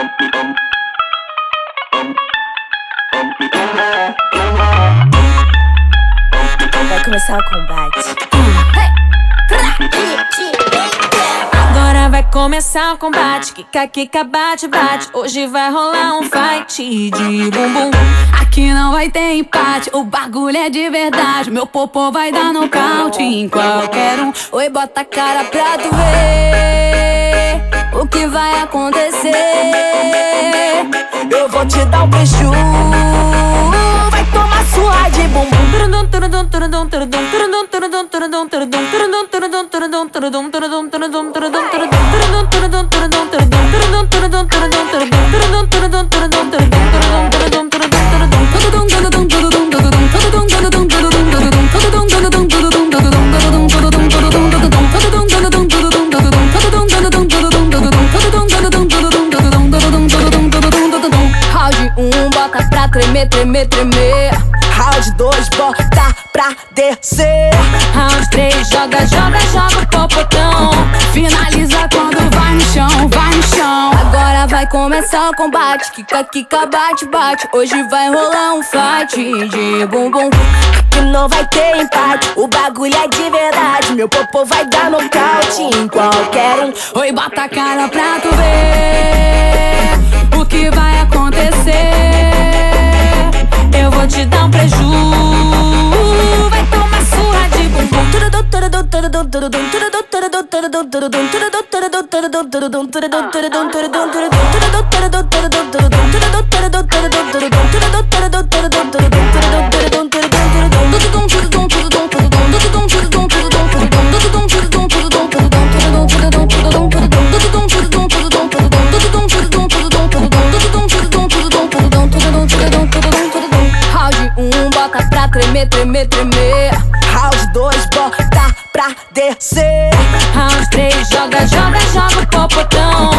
Vai começar o combate. Agora vai começar o combate. Kika, kika, bate, bate. Hoje vai rolar um fight de bumbum. Aqui não vai ter empate. O bagulho é de verdade. Meu popô vai dar nocaute em qualquer um. Oi, bota a cara pra tu ver o que vai acontecer. Eu vou te dar um beijo. Vai tomar sua de bumbum. Tremer, tremer, tremer. Round 2, bota pra descer. Round 3, joga, joga, joga o popotão. Finaliza quando vai no chão, vai no chão. Agora vai começar o combate. Kika, kika, bate, bate. Hoje vai rolar um fight de bumbum. Que não vai ter empate. O bagulho é de verdade. Meu popô vai dar nocaute em qualquer um. Oi, bota a cara pra tu ver tremer, tremer, tremer. Round 2, bota pra descer. Round 3, joga, joga, joga o popotão.